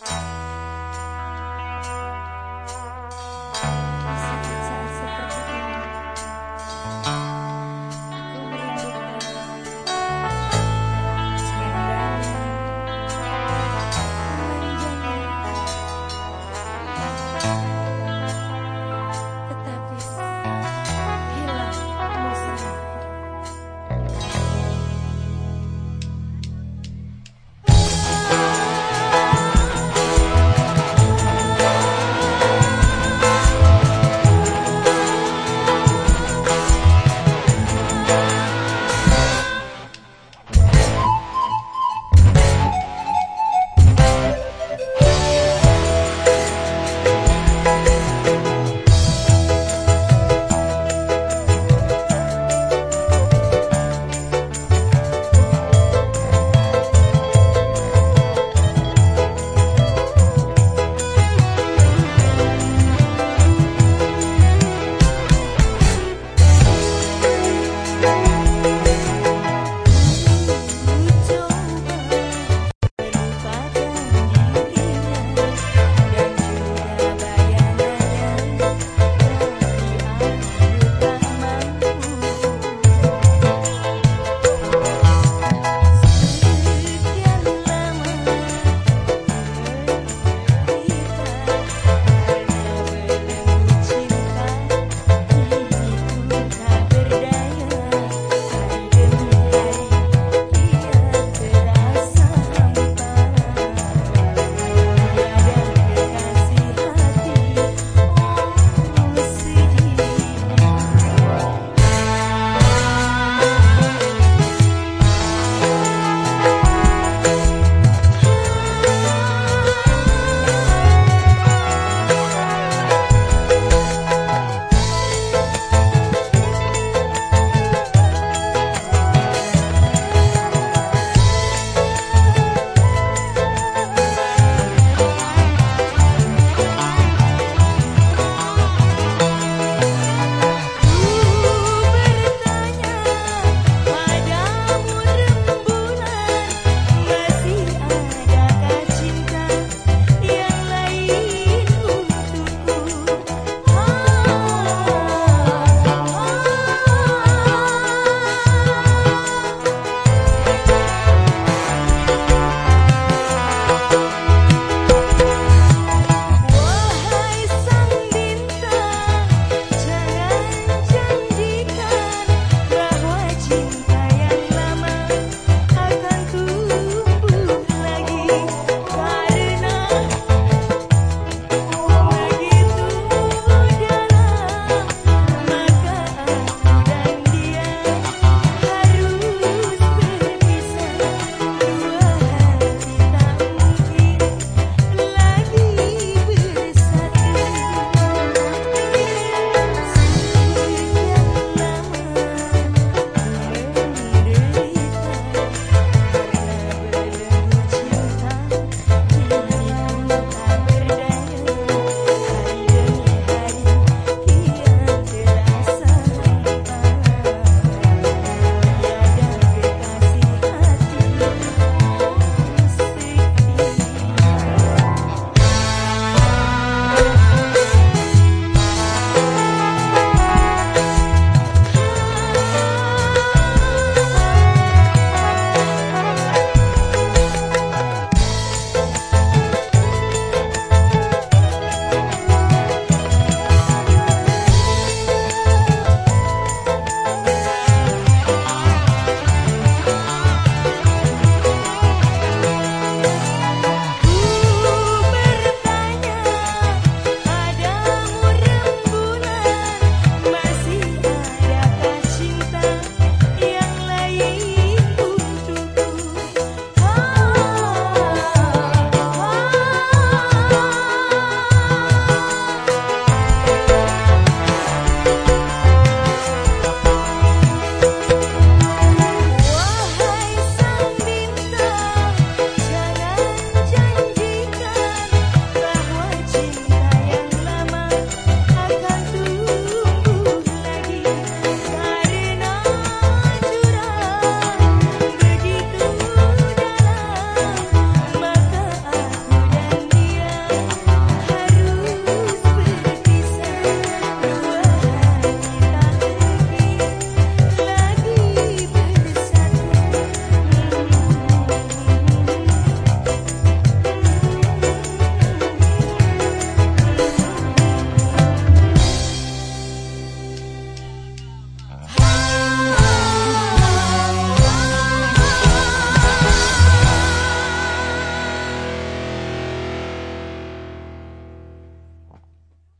Bye.